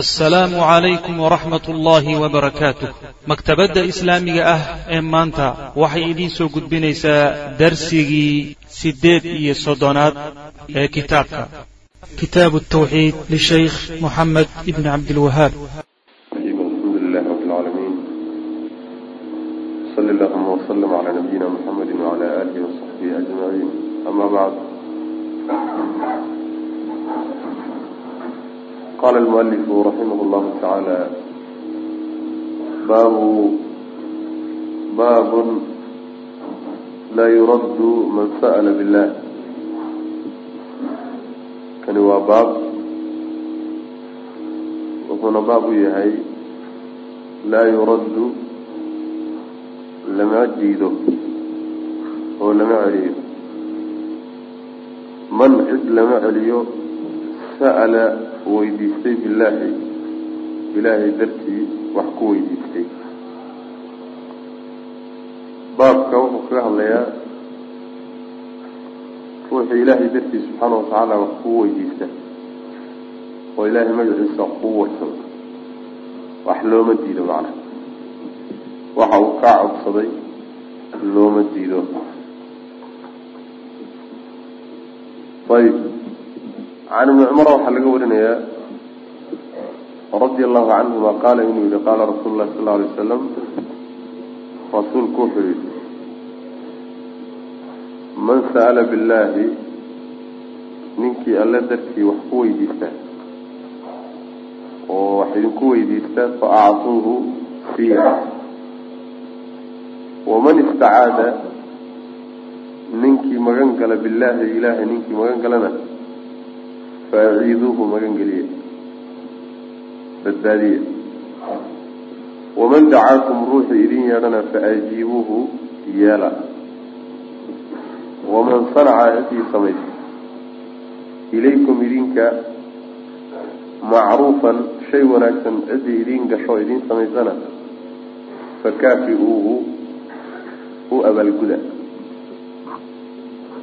asalaamu calaykum waraxmat ullaahi wabarakaatuh maktabadda islaamiga ah ee maanta waxay idiin soo gudbinaysaa darsigii siddeed iyo soddonaad ee kitaabka. Kitaabu tawxiid lishaykh moxamed ibni cabdilwahaab bacd qala almualifu raximah llahu tacaala baabu baabun laa yuraddu man sa'la billah kani waa baab wuxuuna baab u yahay laa yuraddu lama diido oo lama celiyo man cid lama celiyo sa'ala weydiistay billaahi. Ilaahay dartii wax ku weydiistay. Baabka wuxuu kaga hadlayaa ruuxii ilaahay dartii subxaana watacaala wax kuu weydiista. Oo ilaahay magaciisa kuu warsado wax looma diido macnaha waxa uu kaa codsaday looma diido. Ayib can ibni cumar waxaa laga warinayaa radia allahu canhuma qaala inuu yihi qaala rasuulu lahi sal alay wasalam rasuulku wuxuu yihi man sa'ala billahi ninkii alle dartii wax ku weydiista oo wax idinku weydiista fa acuuhu fiiha waman istacaada ninkii magan gala billahi ilahay ninkii magan galana faaciiduuhu magan geliye badbaadiye waman dacaakum ruuxii idin yeedhana faajiibuuhu yeela waman sanaca ciddii samaysa ilaykum idinka macruufan shay wanaagsan ciddii idin gasho idin samaysana fakaafi-uuhu u abaalguda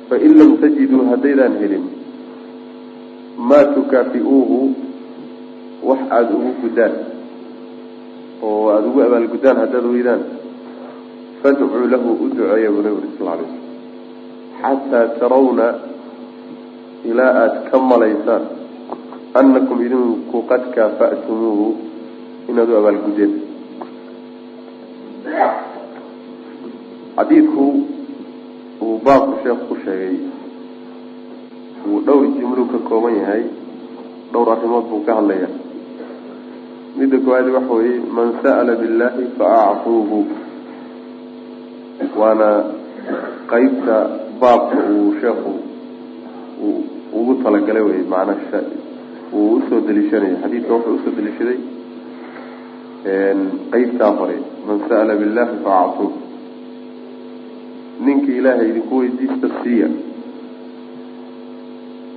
fain lam tajiduu haddaydaan helin maa tukaafi-uuhu wax aada ugu guddaan oo aada ugu abaalguddaan haddaad weydaan fadcuu lahu u duceeya buu nabi uri sal alay slam xataa tarawna ilaa aada ka malaysaan annakum idinku qad kaafa'tumuuhu inaad u abaalguddeen xadiidku uu baabku sheekhu ku sheegay uu dhowr jimluu ka kooban yahay dhowr arrimood buu ka hadlaya midda koowaad waxa weeye man sa'ala billahi fa acuuhu waana qeybta baabka uu sheekhu ugu talagalay wey macnaa uu u soo deliishanayo xadiidka wuxuu u soo deliishaday qeybtaa hore man sa'ala billahi fa acuuhu ninkii ilaahay idinku weydiista siiya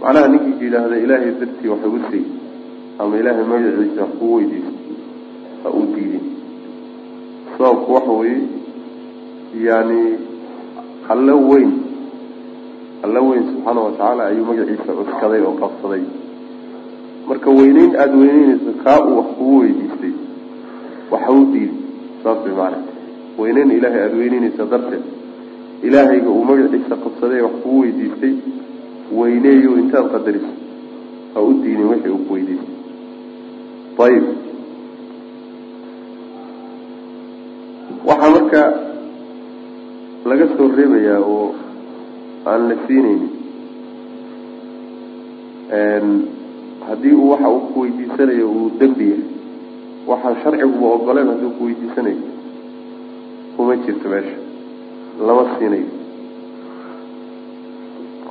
macnaha ninkii yidhaahda ilaahay dartii wax igu sii. Ama ilaahay magaciisa wax kuu weydiisto. Ha uu diidin. Sababku waxa weeye yani alla weyn. Alla weyn subxaana watacaala ayuu magaciisa cuskaday oo qabsaday. Marka weyneyn aada weyneyneyso kaa uu wax kugu weydiistay. Wax ha u diidin saas bay maana weyneyn ilaahay aada weyneyneysa darteed. Ilaahayga uu magaciisa qabsaday wax kugu weydiistay weyneeyo intaad qadariso. Ha u diinin wixii uu ku ayib waxaa marka laga soo reebayaa oo aan la siineynin haddii uu waxa uu ku weydiisanayo uu dembi yahay waxaan sharciguba ogoleen haddii ku weydiisanayo. Kuma jirto meesha. Lama siinayo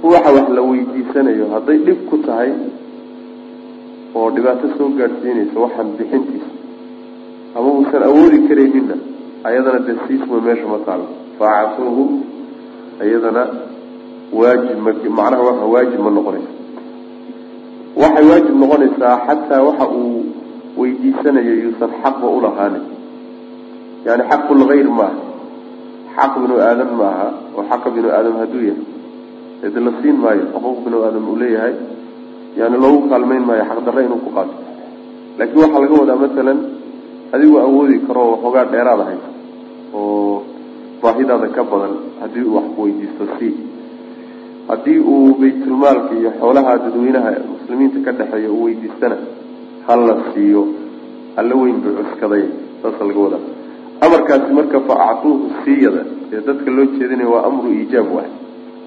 ruuxa wax la weydiisanayo hadday dhib ku tahay oo dhibaato soo gaadhsiinayso waxaan bixintiisa ama uusan awoodi karayninna ayadana dee siisma meesha ma taalo. Faacatuuhu iyadana waajib ma macnaha waa waajib ma noqonayso. Waxay waajib noqonaysaa xataa waxa uu weydiisanayo yuusan xaqba ulahaanin yani xaqulgayr maaha. Xaq binu aadam maaha oo xaqa binu aadam hadduu yahay ede la siin maayo xuquuq binu aadam uu leeyahay yani loogu kaalmayn maayo xaqdarre inuu ku qaato. Laakiin waxaa laga wadaa masalan adigu awoodi karo oo waxoogaa dheeraad ahay oo baahidaada ka badan haddii uu wax ku weydiisto si. Haddii uu baytulmaalka iyo xoolaha dadweynaha muslimiinta ka dhexeeya uu weydiistana hala siiyo alla weyn buu cuskaday saasa laga wadaa. Amarkaasi marka fa actuuhu siiyada ee dadka loo jeedinaya waa amru iijaab waay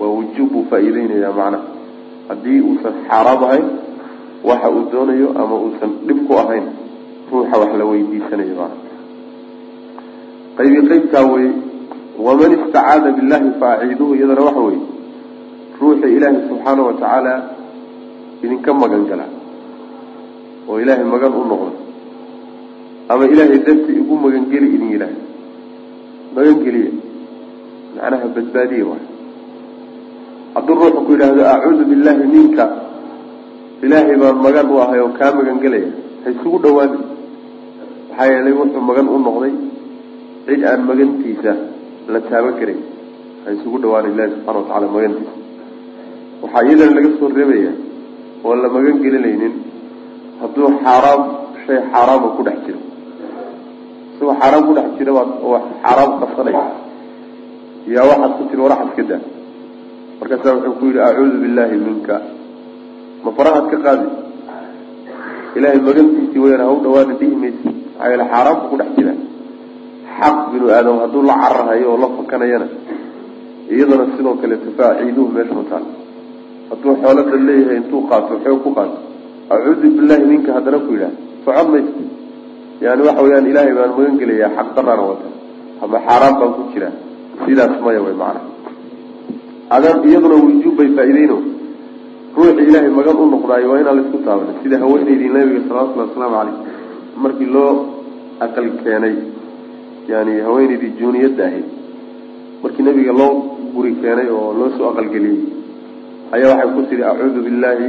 waa wujuub buu faa-iideynaya macnaha haddii uusan xaaraam ahayn waxa uu doonayo ama uusan dhib ku ahayn ruuxa wax la weydiisanayo macna. Qaybi qaybtaa wey waman istacaada billahi faaciiduhu iyadana waxa weye ruuxa ilaahay subxaana wa tacaala idinka magan gala oo ilaahay magan u noqda ama ilaahay darti igu magangeli idin yidhaah magangeliya macnaha badbaadiya waay hadduu ruuxu ku yidhaahdo acuudu billahi minka. Ilaahay baan magan u ahay oo kaa magangelaya ha isugu dhawaani maxaa yeelay wuxuu magan u noqday cid aan magantiisa la taaban karin. Ha isugu dhawaana ilahi subxana wa tacala magantiisa. Waxaa iyadana laga soo reebaya oo la magan gelinaynin hadduu xaaraam shay xaaraama ku dhex jiro. Isagoo xaaraam ku dhex jira wax xaaraam qasanaya yaa waxaad ku tiri warax iska daa markaasaa wuxuu ku yidhi acuudu billahi minka. Ma farahaad ka qaadi? Ilaahay magantiisii weyaan ha u dhawaana dhihi maysi maxaa yeele xaaraamka ku dhex jira. Xaq binu aadam hadduu la cararahayo oo la fakanayana iyadana sidoo kale tafaaciiduhu meesha mataal hadduu xoolada leeyahay intuu qaato xoog ku qaato acuudu billahi minka haddana ku yidhaah socod maysa yani waxa weyaan ilaahay baan magan gelayaa xaq daraana wata. Ama xaaraan baan ku jiraa sidaas maya way macana adan iyaduna wujuub bay faa-ideyno ruuxi ilaahay magan u noqdaayo waa inaan la isku taabanay. Sida haweeneydii nabiga salawatullahi wasalaamu caleyh markii loo aqal keenay yani haweeneydii juuniyadda ahayd markii nabiga loo guri keenay oo loo soo aqalgeliyey ayaa waxay ku tihi acuudu billahi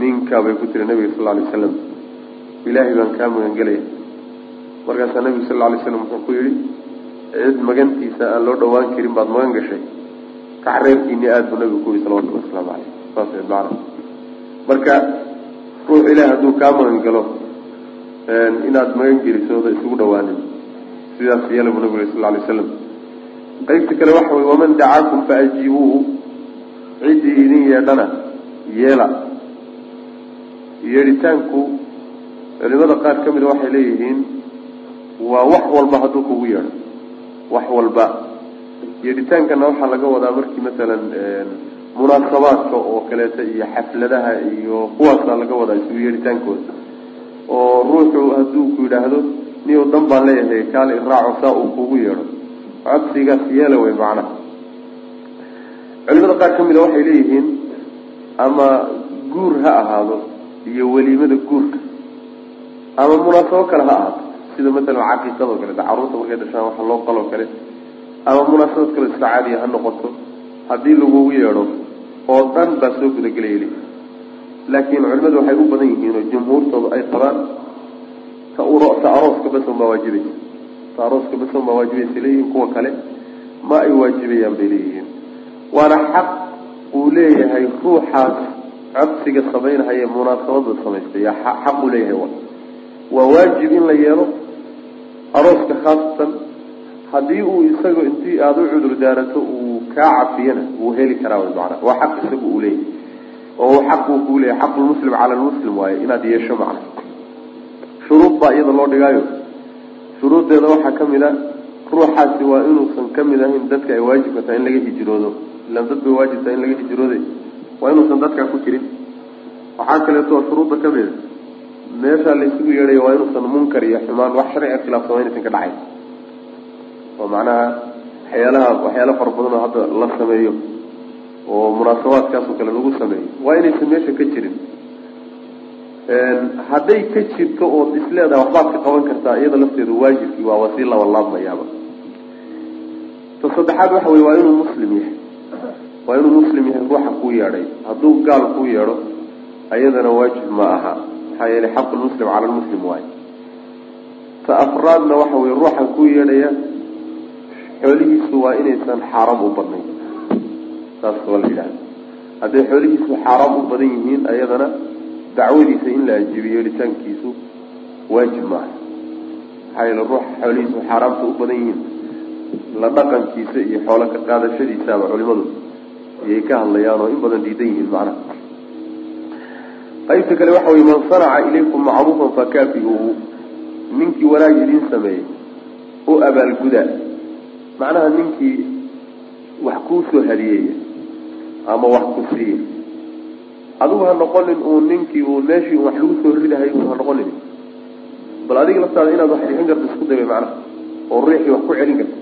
minka bay ku tiri nabiga sal alay slam ilaahay baan kaa magangelaya markaasaa nabigu sal alay slam wuxuu ku yihi cid magantiisa aan loo dhawaan karin baad magan gashay kac reerkiini aada buu nabigu ku yihi salawatullahi wasalaamu caleyh saas macna marka ruux ilaah hadduu kaa magan galo inaad magan gelisooda isugu dhawaanin. Sidaas yeela buu nabigu sal alay slam qaybta kale waxa wey waman dacaakum faajiibuuhu ciddii idin yeedhana yeela. Yeedhitaanku culimada qaar ka mida waxay leeyihiin waa wax walba hadduu kugu yeedho. Wax walba yeedhitaankana waxaa laga wadaa markii masalan munaasabaadka oo kaleeta iyo xafladaha iyo kuwaasaa laga wadaa isugu yeedhitaankooda oo ruuxu hadduu ku yidhaahdo niyow dan baan leeyahay kaale iraaco saa uu kugu yeedho. Codsigaas yeela wey macnaha. Culimada qaar ka mida waxay leeyihiin ama guur ha ahaado iyo weliimada guurka. Ama munaasabo kale ha ahaato sida masalan caqiiqado kale da carruurta markay dhashaan waxa loo qaloo kale ama munaasabad kale iska caadiya ha noqoto. Haddii lagugu yeedho oo dhan baa soo gudagelaya li laakiin culimadu waxay u badan yihiin oo jumhuurtooda ay qabaan ta ta arooska bason baa waajibaysa ta arooska bason baa waajibaysa leeyihiin kuwa kale ma ay waajibayaan bay leeyihiin. Waana xaq uu leeyahay ruuxaas codsiga samaynahaya munaasabada samaystay. Xaq uu leeyahay wa. Waa waajib in la yeelo arooska khaasatan haddii uu isaga intii aada u cudur daarato uu kaa cafiyana wuu heli karaa wy macana waa xaq isaga uu leeyahay. Oo xaq uu kuu leeyahay. Xaqulmuslim cala lmuslim waaye inaad yeesho macna. Shuruud baa iyada loo dhigaayo. Shuruuddeeda waxaa ka mid a ruuxaasi waa inuusan ka mid ahayn dadka ay waajibka tahay in laga hijroodo. Ilaan dad bay waajib tahay in laga hijroode waa inuusan dadkaa ku jirin. Waxaa kaleeto shuruudda ka mida meeshaa laysugu yeedhaya waa inuusan munkar iyo xumaan. Wax sharciga khilaafsan ka dhacayn oo macnaha waxyaalaha waxyaala fara badan oo hadda la sameeyo oo munaasabaadkaasoo kale lagu sameeyo waa inaysan meesha ka jirin. Hadday ka jirto ood isleedahay waxbaad ka qaban kartaa iyada lafteedu waajibkii waa wasii laba laabmayaaba ta saddexaad waxa wey waa inuu muslim yahay. Waa inuu muslim yahay ruuxa kuu yeedhay. Hadduu gaal kuu yeedho ayadana waajib ma aha. Maxaa yeelay xaqu lmuslim cala lmuslim waayo ta afraadna waxa weye ruuxa kuu yeedhaya xoolihiisu waa inaysan xaaraam u badnayn. Saas waa la yidhahda hadday xoolihiisu xaaraam u badan yihiin ayadana dacwadiisa in la ajibiyo yeelitaankiisu waajib maaha. Maxaa yeele ruux xoolihiisu xaaraamta u badan yihiin la dhaqankiisa iyo xoolo ka qaadashadiisaaba culimadu ayay ka hadlayaan oo in badan diidan yihiin macnaha. Qaybta kale waxa weye man sanaca ilaykum macruufan fakaafiuuhu ninkii wanaag idiin sameeyey u abaalgudaa macnaha ninkii wax kuu soo hadiyeeya ama wax ku siiya adigu ha noqonin uun ninkii uu meeshii wax lagu soo ridahay ha noqonin. Bal adiga laftaada inaad wax bixin karto isku dayba macnaha oo riixii wax ku celin karto.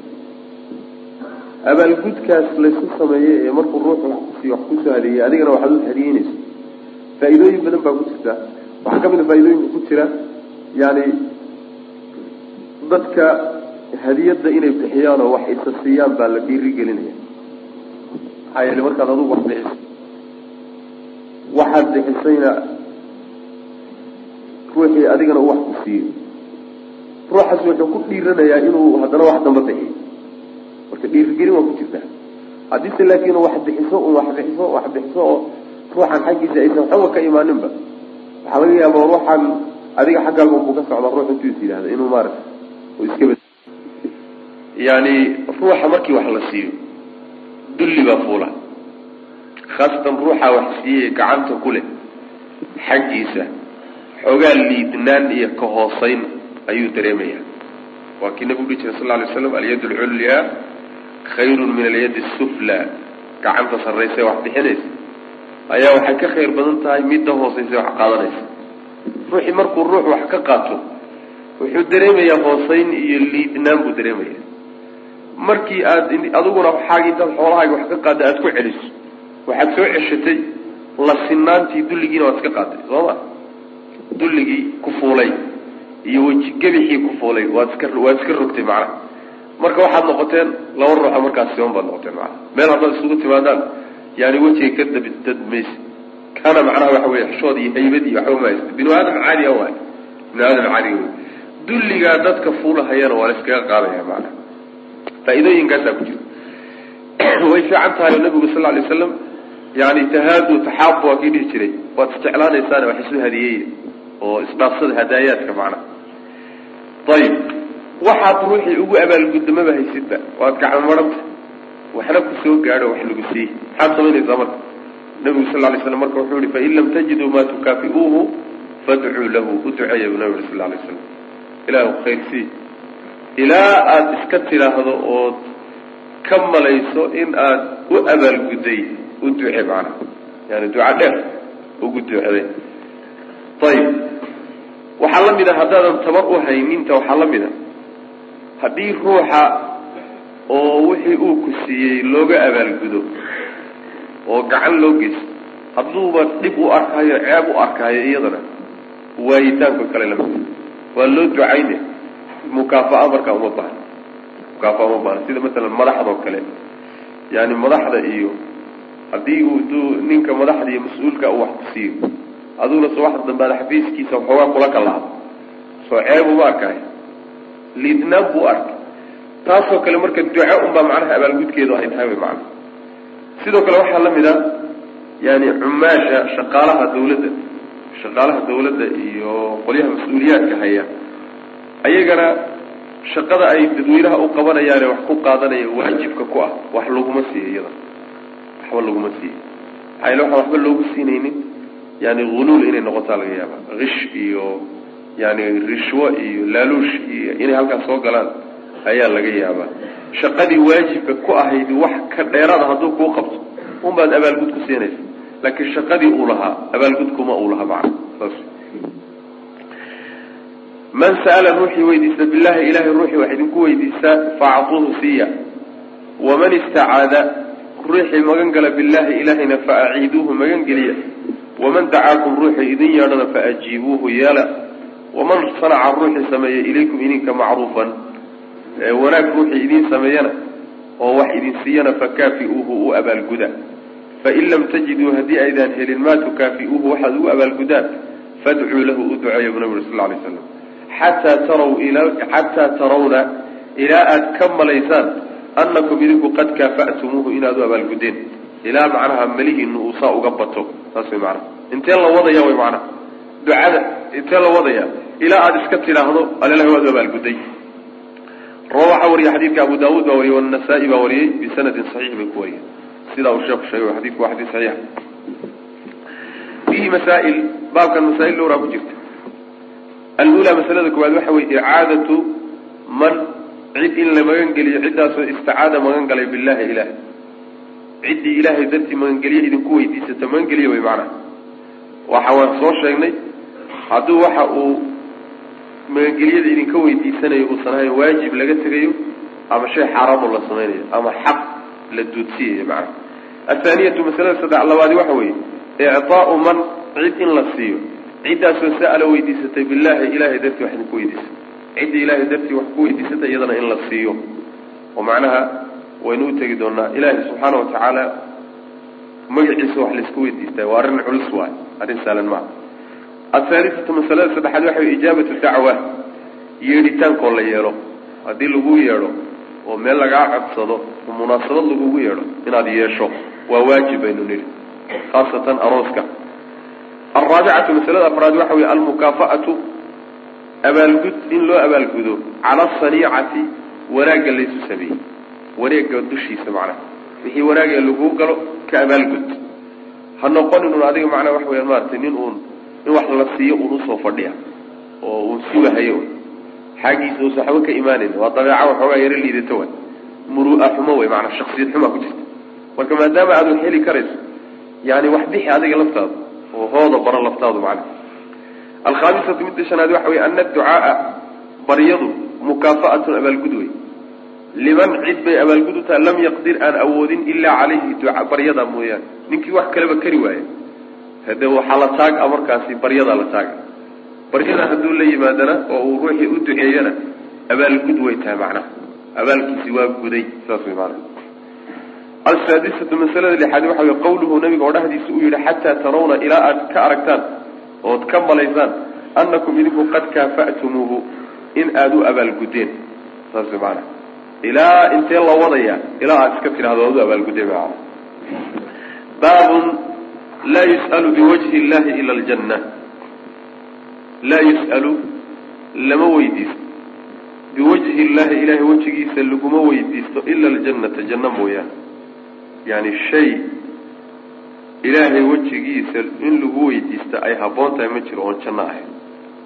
Abaalgudkaas laysku sameeyey ee markuu ruuxu wax kusiiyo wax ku soo hadeeyey adigana waxaad u hadiyeynayso faa-iidooyin badan baa ku jirta. Waxaa ka mid a faa-idooyinka ku jira yani dadka hadiyadda inay bixiyaan oo wax isa siiyaan baa la dhiiri gelinaya maxaa yeele markaad adugu wax bixiso waxaad bixisayna ruuxii adigana u wax ku siiyo ruuxaas wuxuu ku dhiiranayaa inuu haddana wax damba bixiyo. Marka dhiirigelin waa ku jirtaa haddise laakiin wax bixiso un wax bixiso wax bixiso oo ruuxan xaggiisa aysan waxba ka imaaninba waxaa laga yaaba ruuxan adiga xaggaaga unbuu ka socda ruux intuu is yidhahda inuu maarata iska yani ruuxa markii wax la siiyo dulli baa fuula. Khaasatan ruuxa wax siiyey gacanta ku leh xaggiisa xoogaa liidnaan iyo ka hoosayn ayuu dareemaya waa kii nabigu dhihi jiray sal lla alay slam alyad alculyaa khayrun min alyadi asufla gacanta sarraysa wax bixinaysa. Ayaa waxay ka khayr badan tahay midda hoosaysa wax qaadanaysa. Ruuxii markuu ruux wax ka qaato wuxuu dareemayaa hoosayn iyo liidnaan buu dareemaya markii aad adiguna intaad xoolahaaga wax ka qaada aada ku celiso waxaad soo ceshatay la sinaantii dulligiina waad iska qaatay soo ma? Dulligii ku fuulay iyo weji ku fuulay waad iska waad iska rogtay macnaha marka waxaad noqoteen laba ruuxa markaas siman baad noqoteen macnaha meel haddaad isugu timaadaan yani wejiga ka dabi dadmaysa kana macnaha waxa weye xishood iyo haybad iyo waxba mahaysta binu aadam caadi a waay. Binu aadam caadi wey dulligaa dadka fuulahayana waa la iskaga qaadaya macnaha faa-iidooyinkaasaa ku jira. Way fiican tahay nabigu sal lay slam yani tahaadu taxaabu waa kii dhihi jiray. Waad isjeclaanaysaane wax isu hadiyeeya oo isdhaafsada hadaayaadka macnaha ayib waxaad ruuxii ugu abaalgudamaba haysidba waad maranta waxna ku gaadho wax lagu siiye maxaad samaynaysaa marka? Nabigu sal lay slam marka wuxuu yihi fain lam tajiduu maa tukaafi'uuhu fadcuu lahu. U duceeya bu nabi sal lay slam ilaahu khayr ilaa aada iska tidhaahdo ood ka malayso in aad u abaalgudday u duce macnaha yani duca dheer ugu duceday ayib waxaa la mid a haddaadan tabar u hayninta waxaa la mid a haddii ruuxa oo wixii uu ku siiyey looga abaalgudo oo gacan loo geysto hadduuba dhib u arkaayo ceeb u arkaayo iyadana waayitaanka kale la mid waa loo ducayne mukaafa'a markaa uma baahna. Mukaafa'a uma baahna. Sida masalan madaxdao kale yani madaxda iyo haddii uu ninka madaxda iyo mas'uulka uu wax ku siiyo aduguna soo waxda xafiiskiisa waxoogaa kula kalaado soo ceeb uma arkaayo liidnaan buu arkay. Taasoo kale marka duco unbaa macnaha abaalgudkeedu ay tahay wy macana sidoo kale waxaa la mid a yani cumaasha shaqaalaha dawladda shaqaalaha dawladda iyo qolyaha mas'uuliyaadka haya ayagana shaqada ay dadweynaha u qabanayaane wax ku qaadanaya waajibka ku ah wax laguma siiyo iyada. Waxba laguma siiyo. Maxaa yale waxaan waxba loogu siinaynin yani huluul inay noqotaa laga yaaba kish iyo yani rishwo iyo laaluush iyo inay halkaas soo galaan ayaa laga yaabaa. Shaqadii waajibka ku ahayd wax ka dheeraada hadduu kuu qabto unbaad abaalgud ku siinaysa. Laakiin shaqadii uu lahaa abaalgudkuma uu lahaa macna saas man sa'ala ruuxii weydiista billahi ilahay ruuxii wax idinku weydiistaa faactuuhu siiya. Waman istacaada ruuxii magan gala billahi ilahayna faaciiduuhu magan geliya. Waman dacaakum ruuxii idin yeedhana faajiibuuhu yeela. Waman sanaca ruuxii sameeya ilaykum idinka macruufan wanaag ruuxii idin sameeyana oo wax idin siiyana fakaafi'uuhu u abaalguda fain lam tajiduu haddii aydaan helin maa tukaafi'uuhu waxaad ugu abaalgudaan fadcuu lahu u duceeya bu nabi sal lay slam xataa taraw xataa tarawna ilaa aada ka malaysaan annakum idinku qad kaafa'tumuuhu inaad u abaalgudeen ilaa macnaha melihiinu uu saa uga bato. Saas way macnaha. Intee la wadaya way macnaha. Ducada intee la wadaya ilaa aada iska tidhaahdo alelahi waad abaalgudday rawa waxaa wariyay xadiidka abu daawuud baa wariyey wanasaa-i baa wariyey bisanadin saxiix bay ku wariyeen. Sidaa uu sheeku sheegay xadidku waa xadiis saxiixa fiihi masaa'il baabkan masaa'il dhowraa ku jirta alula masalada koowaad waxa weye icaadatu man cid in la magan geliyo ciddaasoo isticaada magan galay billahi ilaah ciddii ilaahay dartii magangeliye idinku weydiisata magangeliya way macnaha. Waxa waan soo sheegnay hadduu waxa uu magangelyada idinka weydiisanayo uusan ahayn waajib laga tegayo ama shay xaaraamoo la samaynayo ama xaq la duudsiyayo macnaha. Athaaniyatu masalada saddex labaadi waxa weeye ictaau man cid in la siiyo ciddaasoo sa'ala weydiisatay billahi ilahay dartii wax idinku weydiisatay. Ciddii ilahay dartii wax ku weydiisatay iyadana in la siiyo. Oo macnaha waynu u tegi doonaa ilaahay subxaana watacaala magaciisa wax la isku weydiistaa waa arrin culus waay. Arrin saalan maaha. Athaalithatu masalada saddexaad waxa wey ijaabatu dacwa. Yeedhitaankoo la yeelo haddii lagu yeedho oo meel lagaa codsado oo munaasabad lagugu yeedho inaad yeesho waa waajib baynu nidhi. Khaasatan arooska alraabicatu masalada afraad waxa wey almukaafa'atu abaalgud in loo abaalgudo cala asaniicati wanaagga laysu sameeyey wareega dushiisa macnaha wixii wanaagee laguu galo ka abaalgud ha noqonin un adiga macnaha waxa weyaan maaragtay nin uun in wax la siiyo uun u soo fadhiya oo uun sugahayo xaggiisa uusa waxba ka imaanayn waa dabeeca waxoogaa yaro liidato way muru'a xumo wey maanaa shaksiyad xumaa ku jirta marka maadaama aad wax heli karayso yani wax bixi adiga laftaada oo hooda baro laftaadu macnaha alkhaamisatu midda shanaad waxa wey ana adducaaa baryadu mukaafa'atun abaalgud wey liman cid bay abaalgud u lam yaqdir aan awoodin ilaa calayhi duca baryada mooyaane. Ninkii wax kaleba kari waaya hade waxaa la taaga markaasi baryadaa la taaga baryada hadduu la yimaadana oo uu ruuxii u duceeyana abaalgud way tahay macnaha. Abaalkiisi waa guday saas way maana alsaadisatu masalada lixaad waxa wey qawluhu nabiga oo dhahdiisa uu yihi xataa tarawna ilaa aad ka aragtaan ood ka malaysaan annakum idinku qad kaafa'tumuuhu in aada u abaalgudeen saas maana ilaa intee la wadaya ilaa aad iska tidhahdo waad u abaalgudeen ma baabun laa yus'alu biwajhi illahi ila aljanna laa yus'alu lama weydiisto biwajhi illahi ilahay wejigiisa laguma weydiisto ila aljannata janno mooyaane yani shay ilaahay wejigiisa in lagu weydiista ay habboon tahay ma jiro oon janno ahayn.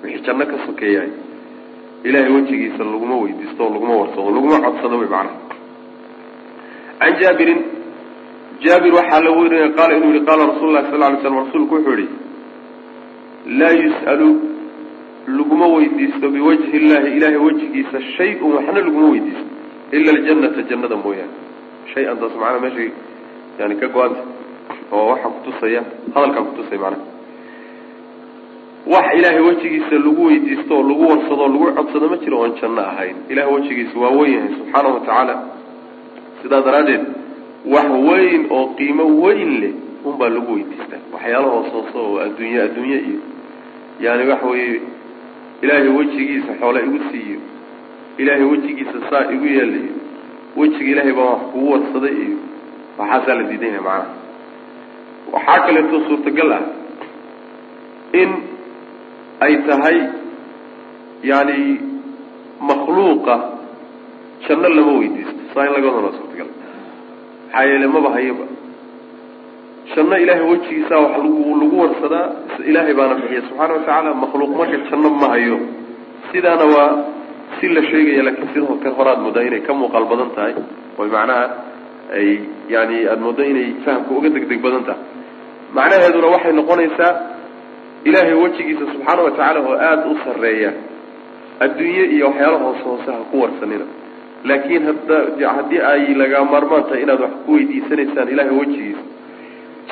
Wixii janno ka sokeeyahay ilahay wejigiisa laguma weydiisto oo laguma warsado laguma codsado wy macnaha. Can jaabirin jaabir waxaa la werinaya qaala inuu yihi qaala rasul lahi sal ly slam rasuulku wuxuu yihi laa yus'alu laguma weydiisto biwajhi illahi ilahay wejigiisa shay-un waxna laguma weydiisto ila aljannata jannada mooyaane. Shay-an taas macnaa meeshay yani ka go-anta oo waxaa kutusaya hadalkaa kutusaya macnaha wax ilaahay wejigiisa lagu weydiisto oo lagu warsado oo lagu codsado ma jiro oon janno ahayn. Ilahay wejigiisa waa weyn yahay subxaanahu watacaala sidaa daraaddeed wax weyn oo qiimo weyn leh unbaa lagu weydiistaa waxyaala hoos hooso oo adduunye adduunye iyo yani waxa weeye ilaahay wejigiisa xoole igu siiyo. Ilaahay wejigiisa saa igu yeelayo wejiga ilaahay baa wax kugu warsaday iyo waxaasaa la diidan yahay macnaha. Waxaa kaleeto suurtagal ah in ay tahay yani makhluuqa janno lama weydiisto. Saa in laga wadana suurtagal. Maxaa yeele maba hayaba janno ilaahay wejigiisa wax lagu warsadaa ilaahay baana bixiya. Subxaana watacaala makhluuq marka janno ma hayo. Sidaana waa si la sheegaya laakiin sida ka hore aad moodaa inay ka muuqaal badan tahay. Oy macnaha ay yani aada moodo inay fahamka uga deg deg badan tahay macnaheeduna waxay noqonaysaa ilaahay wejigiisa subxaana watacaala oo aada u sarreeya adduunye iyo waxyaala hoose hoose ha ku warsanina. Laakiin hadda haddii ay laga maarmaan tahay inaad wax ku weydiisanaysaan ilaahay wejigiisa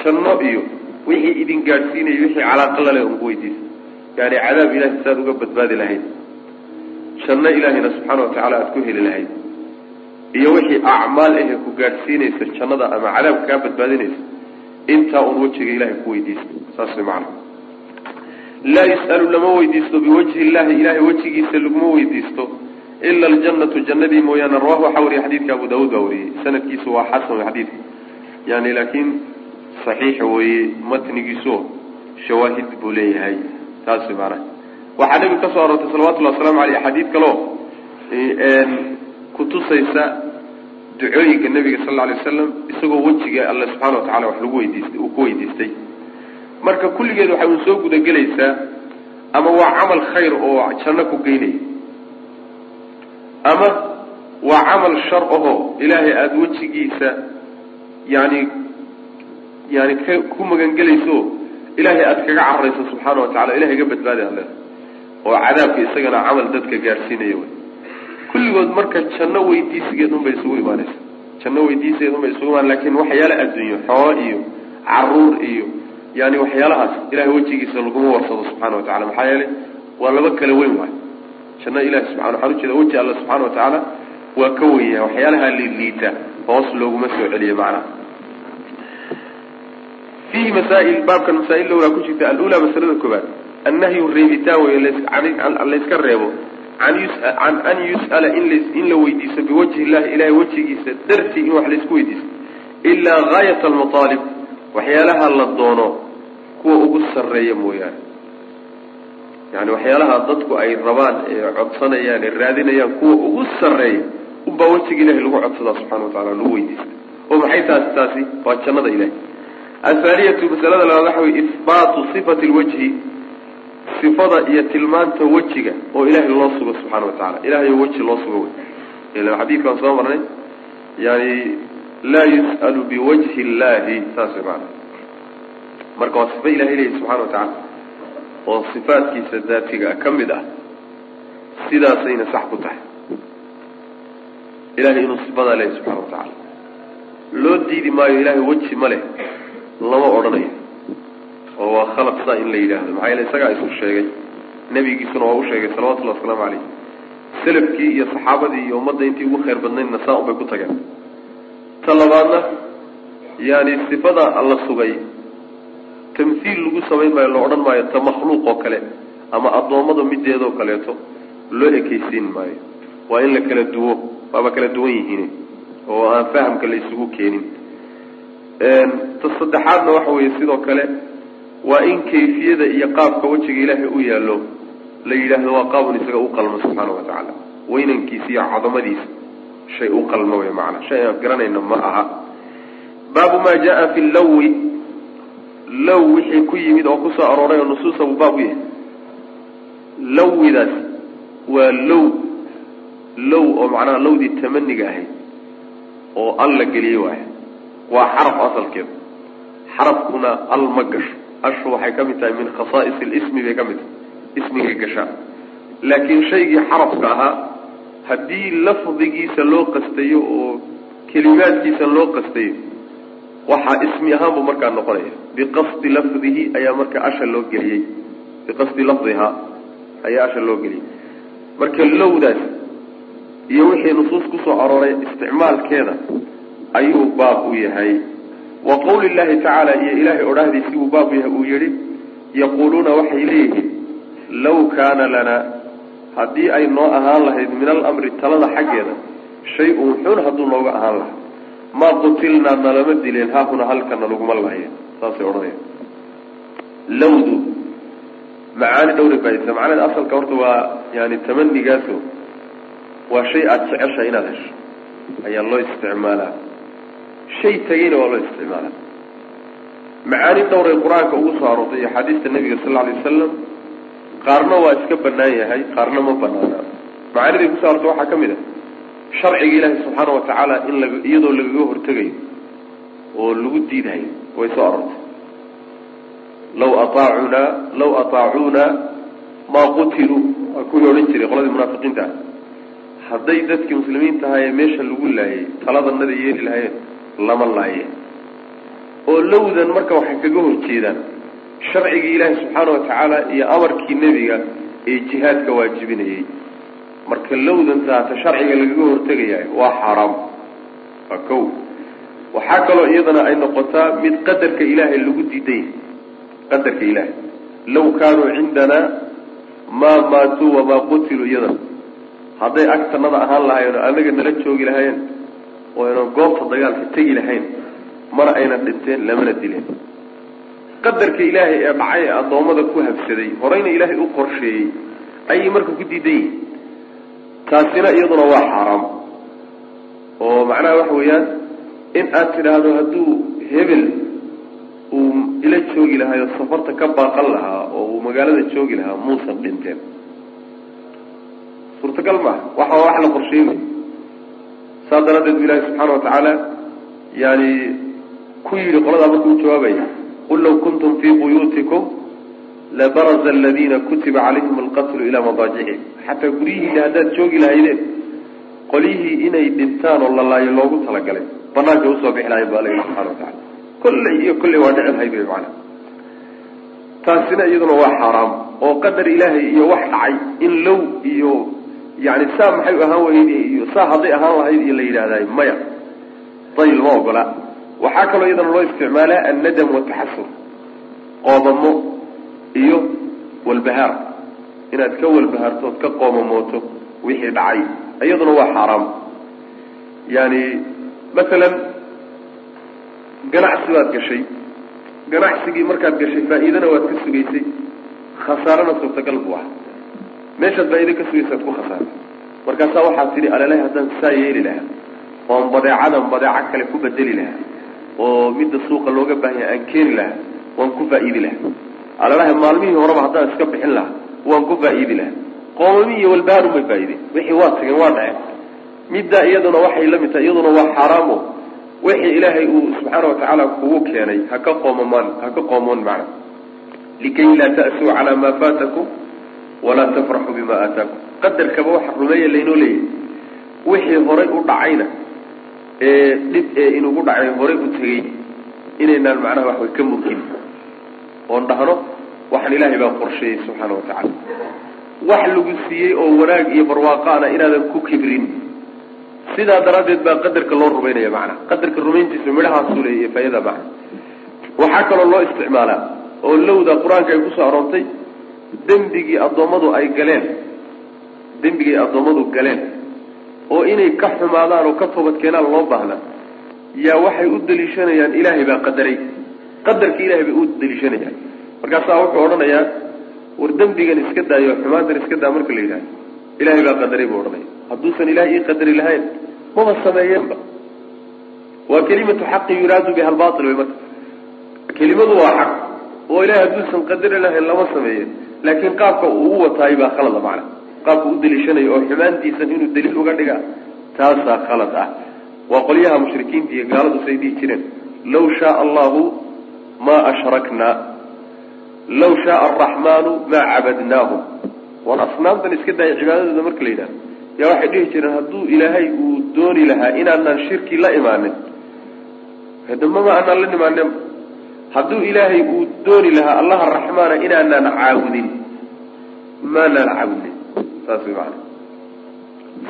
janno iyo wixii idin gaadhsiinaya wixii calaaqa lale un ku weydiisa. Yani cadaab ilahay saaad uga badbaadi lahayd. Janno ilaahayna subxaana watacaala aada ku heli lahayd iyo wixii acmaal ahe ku gaadhsiinaysa jannada ama cadaabka kaa badbaadinaysa intaa un wejiga ilahay ku weydiista. Saas macana laa yus'alu lama weydiisto biwajhi illahi ilahay wejigiisa laguma weydiisto ila aljannatu jannadii mooyaane. Rawahu waxaa wariyay xadiidka abu daawuud baa wariyey. Sanadkiisu waa xasan xadiidka. Yani laakiin saxiixa weeye matnigiiso shawaahid buu leeyahay. Taas maanaha waxaa nebiga ka soo aroortay salawatullahi waslamu aleyh xadiid kaleo kutusaysa ducooyinka nebiga sal alay wasalam isagoo wejiga alle subxana wa tacala wax lagu weydiistay uu ku weydiistay. Marka kulligeed waxay un soo gudagelaysaa ama waa camal khayr oo janno ku geynaya ama waa camal shar ahoo ilaahay aada wejigiisa yani yani ka ku magangelayso ilaahay aada kaga cararayso subxaana wa tacala ilahay ga badbaadi alle oo cadaabka isagana camal dadka gaadhsiinaya kulligood marka janno weydiisigeed unbay isugu imaanaysa janno weydiisigeed unbay isugu imaan laakiin waxyaala adduunyo xoolo iyo carruur iyo yani waxyaalahaas ilahay wejigiisa laguma warsado subxana wa tacala maxaa yeelay waa laba kala weyn waay janno ilahi subaa waxaan ujeeda weji alla subxana wa tacaala waa ka wenyahay waxyaalaha liiliita hoos looguma soo celiyo macnaha. Fiihi masaail baabkan masaail lowlaa ku jirta alula masalada koobaad annahyu reebitaan wey layska reebo can an yus'ala in la weydiiso biwajhi illahi ilahay wejigiisa dartii in wax laysku weydiiso. Ilaa gaayat almataalib waxyaalaha la doono kuwa ugu sarreeya mooyaane. Yani waxyaalaha dadku ay rabaan ee codsanayaan ee raadinayaan kuwa ugu sarreeya unbaa wejiga ilahay lagu codsadaa subxana wa tacala lagu weydiista oo maxay taasi taasi? Waa jannada ilahay athaaniyatu masalada labaad waxa wey ihbaatu sifati lwajhi sifada iyo tilmaanta wejiga oo ilahay loo sugo subxaana wa tacala ilahay weji loo sugo wey. Ila soo marnay yani laa yus'alu biwajhi illahi saas way maana marka waa sifo ilahay leeyahy subxana wa tacala oo sifaadkiisa daatiga ka mid ah sidaasayna sax ku tahay. Ilahay inuu sifadaa subxana wa tacala loo diidi maayo ilahay weji ma leh lama odhanayo oo waa khalaq saa in la yidhaahdo. Maxaa yeele isagaa isu sheegay. Nebigiisuna waa u sheegay salawatullahi wasalaamu calayh selafkii iyo saxaabadii iyo ummadda intii ugu khayr badnaydna saa unbay ku tageen ta labaadna yani sifada la sugay tamhiil lagu samayn maayo la odhan maayo ta makhluuq oo kale ama addoommada mideedoo kaleeto loo ekeysiin maayo. Waa in la kala duwo waaba kala duwan yihiin oo aan fahamka la isugu keenin. Ta saddexaadna waxa weeye sidoo kale waa in kayfiyada iyo qaabka wejiga ilaahay u yaallo la yidhaahdo waa qaabun isaga u qalmo subxaana wa tacaala. Weynankiisa iyo cadamadiisa shay u qalmo wey macanaa shay aan garanayna ma aha. Baabu maa jaa fi lawi low wixii ku yimid oo ku soo arooray oo nusuusa buu baab u yahay. Lawidaas waa low. Low oo macnaha lowdii tamaniga ahayd oo al la geliyey waaya waa xaraf asalkeeda xarafkuna al ma gasho ashu waxay ka mid tahay min khasaa'is lismi bay ka mid tahay ismigay gashaa. Laakiin shaygii xarafka ahaa haddii lafdigiisa loo qastayo oo kelimaadkiisa loo qastayo waxaa ismi ahaan buu markaa noqonaya. Biqasdi lafdihi ayaa marka asha loo geliyey. Biqasdi lafdihaa ayaa asha loo geliyey. Marka lowdaas iyo wixii nusuus ku soo arooray isticmaalkeeda ayuu baab u yahay wa qawli llahi tacaala iyo ilaahay odhahdiisi uu baab yahay uu yihi yaquuluuna waxay leeyihiin law kaana lanaa haddii ay noo ahaan lahayd min alamri talada xaggeeda shay-un xun hadduu nooga ahaan lahaa. Maa qutilnaa nalama dileen haahuna halkana laguma lahayen saasay odhanaya lawdu macaani dhowri baadisa macnaheed asalka horta waa yani tamanigaaso waa shay aada jeceshahay inaad hesho ayaa loo isticmaalaa shay tegeyna waa loo isticmaalaa macaani dhowray qur'aanka ugu soo aroortay iyo axaadiista nabiga sal lla alay wasalam qaarna waa iska banaan yahay qaarna ma banaana macaaniday ku soo arortay waxaa ka mid ah sharciga ilaahi subxaana wa tacaala in lag iyadoo lagaga hortegayo oo lagu diidayo way soo arortay law aaacunaa law ataacuuna maa qutiluu waa kuwii odhan jiray qoladii munaafiqiinta. Ah hadday dadkii muslimiin tahaye meesha lagu laayay taladanada yeeli lahayeen lama laaye oo lowdan marka waxay kaga horjeedaan sharcigii ilaahi subxaana wa tacaala iyo amarkii nebiga ee jihaadka waajibinayay. Marka lowdan taata sharciga lagaga hortegayahay waa xaaraam waa kow. Waxaa kaloo iyadana ay noqotaa mid qadarka ilaahay lagu diiday. Qadarka ilaahay. Law kaanuu cindanaa maa maatuu wamaa qutiluu iyadana. Hadday agtanada ahaan lahayen oo anaga nala joogi lahayen oo aynan goobta dagaalka tegi lahayn mana aynan dhinteen lamana dileen qadarka ilaahay ee dhacay ee addoommada ku habsaday horeyna ilaahay u qorsheeyey ayay marka ku diidan yihiin taasina iyaduna waa xaaraam. Oo macnaha waxa weeyaan in aad tidhaahdo hadduu hebel uu ila joogi lahaa oo safarta ka baaqan lahaa oo uu magaalada joogi lahaa muusan dhinteen. Suurtagal maaha. Waxa wax la qorsheeyey saas daraaddeed bu ilaahi subxaana watacaala yani ku yidhi qoladaa markuu jawaabaya qul law kuntum fii buyuutikum labaraza aladiina kutiba calayhim alqatlu ilaa madaajicihim xataa guryihiina haddaad joogi lahaydeen qolyihii inay dhintaan oo lalaayo loogu talagalay banaanka u soo bixi lahayn ba yidhi subxana watacala kolley iyo kolley waa dhici lahayd wy maanaa taasina iyaduna waa xaaraam oo qadar ilaahay iyo wax dhacay in low iyo yani saa maxay ahaan weyde iyo saa hadday ahaan lahayd iyo la yidhaahday maya. Dayl ma ogola. Waxaa kaloo iyadana loo isticmaalaa annadam wataxasur qoomamo iyo walbahaar. Inaad ka walbahaarto ka qoomamooto wixii dhacay iyaduna waa xaaraam. Yani masalan ganacsi baad gashay. Ganacsigii markaad gashay faa'iidana waad ka sugaysay. Khasaarana suurtagal buu ah meeshaad faa'ido ka sugaysaad ku khasaartay markaasaa waxaad tidhi alalahi haddaan saa yeeli lahaa. Oon badeecadan badeeco kale ku bedeli lahaa. Oo midda suuqa looga baahanya aan keeni lahaa waan ku faa'iidi lahaa. Alalahi maalmihii horeba haddaan iska bixin lahaa waan ku faa'iidi lahaa. Qoomami iyo walbahaarun bay faa'iideen wixii waa tageen waa dhaceen. Middaa iyaduna waxay la mid tahay iyaduna waa xaaraamo. Wixii ilaahay uu subxaana watacaala kugu keenay ha ka qoomamaan ha ka qoomoon macna. Likay laa ta'suu calaa maa faatakum walaa tafraxuu bima aataakum. Qadarkaba waxa rumeeya laynoo leeyahay. Wixii horay u dhacayna ee dhib ee inugu dhacay horay u tegey inaynaan macnaha waxway ka mugin oon dhahno waxaan ilaahay baa qorsheeyey subxaana watacaala wax lagu siiyey oo wanaag iyo barwaaqaana inaadan ku kibrin. Sidaa daraaddeed baa qadarka loo rumaynaya macnaha qadarka rumayntiisa midhahaasuu leeya iyo faayada macna. Waxaa kaloo loo isticmaalaa oo lowda qur'aanka ay ku soo aroortay dembigii addoommadu ay galeen dembigii ay addoommadu galeen oo inay ka xumaadaan oo ka toobad keenaan loo baahnaa yaa waxay u daliishanayaan ilaahay baa qadaray. Qadarka ilahay bay u daliishanayaan markaasaa wuxuu odhanayaa war dembigan iska daayo xumaantan iska daa marka la yidhahdo ilaahay baa qadaray buu odhanaya. Hadduusan ilahay ii qadari lahayn maba sameeyeenba. Waa kelimatu xaqin yuraadu biha albail way marka. Kelimadu waa xaq oo ilahay hadduusan qadari lahayn lama sameeyeen laakiin qaabka uu u wataay baa khalada macna. Qaabka u daliishanayo oo xumaantiisan inuu daliil uga dhiga taasaa khalad ah. Waa qolyaha mushrikiinta iyo gaaladu say dhihi jireen law shaaa allahu ma ashrakna law shaaa araxmaanu maa cabadnaahum waan asnaamtan iska daaya cibaadadooda marka la yidhahdo yaa waxay dhihi jireen hadduu ilaahay uu dooni lahaa inaanaan shirki la imaanin hadamama aanaan la nimaanen hadduu ilaahay uu dooni lahaa allaha raxmaana inaanaan caabudin maanaan caabudin saas way maana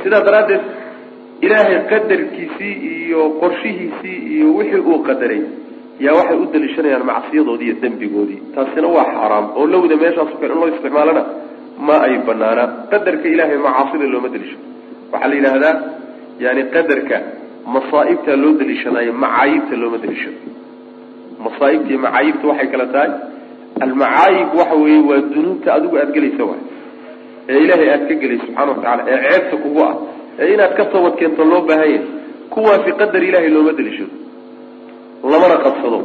sidaa daraaddeed ilaahay qadarkiisii iyo qorshihiisii iyo wixii uu qadaray yaa waxay u daliishanayaan macsiyadoodii iyo dembigoodii. Taasina waa xaaraam oo lowda meeshaaso kale in loo isticmaalana ma ay banaana qadarka ilaahay macaasida looma daliisho. Waxaa la yidhaahdaa yani qadarka masaa'ibta loo daliishanayo macaayibta looma daliishado masaa'ibta iyo macaayibta waxay kala tahay. Almacaayib waxa weeye waa dunuubta adigu aada gelaysa waay. Ee ilaahay aada ka gelayso subxana watacala ee ceebta kugu ah ee inaad ka toobad keento loo baahan yahay kuwaasi qadar ilaahay looma daliishado lamana qabsado.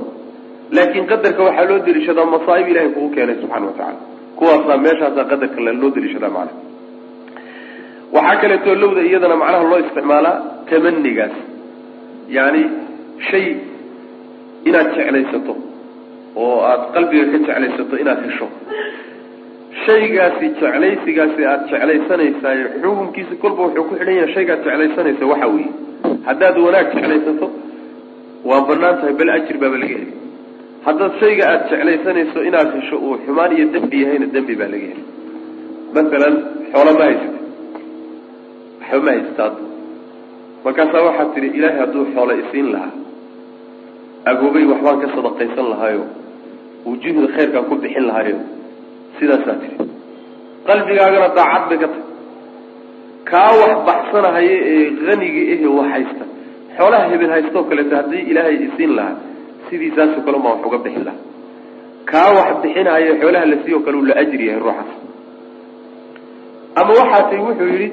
Laakiin qadarka waxaa loo daliishadaa masaa'ib ilahay kugu keenay subxana watacala kuwaasaa meeshaasaa qadarka loo daliishadaa macnaha. Waxaa kaleetoo lowda iyadana macnaha loo isticmaalaa tamanigaas. Yani shay inaad jeclaysato oo aada qalbiga ka jeclaysato inaad hesho. Shaygaasi jeclaysigaasi aada jeclaysanaysaay xukunkiisa kolba wuxuu ku xidhan yahay shaygaad jeclaysanaysa waxa weeye. Haddaad wanaag jeclaysato waa bannaan tahay bal ajir baaba laga heli haddaad shayga aada jeclaysanayso inaad hesho uu xumaan iyo dembi yahayna dembi baa laga heli masalan xoola ma haysata waxba ma haystaad. Markaasaa waxaad tidhi ilaahay hadduu xoolo isiin lahaa agoobay waxbaan ka sadaqaysan lahaayo wujuuhda khayrkaan ku bixin lahaayo sidaasaa tidhi qalbigaagana daacad bay ka tahay kaa wax baxsanahaya ee haniga ehe wax haysta. Xoolaha hebel haystoo kaleeto haddii ilaahay isiin lahaa sidiisaasoo kale maa wax uga bixin lahaa. Kaa wax bixinaayo xoolaha la siiyo kale uu la ajri yahay ruuxaas. Ama waxaasay wuxuu yidhi